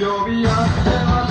Yo vi a te va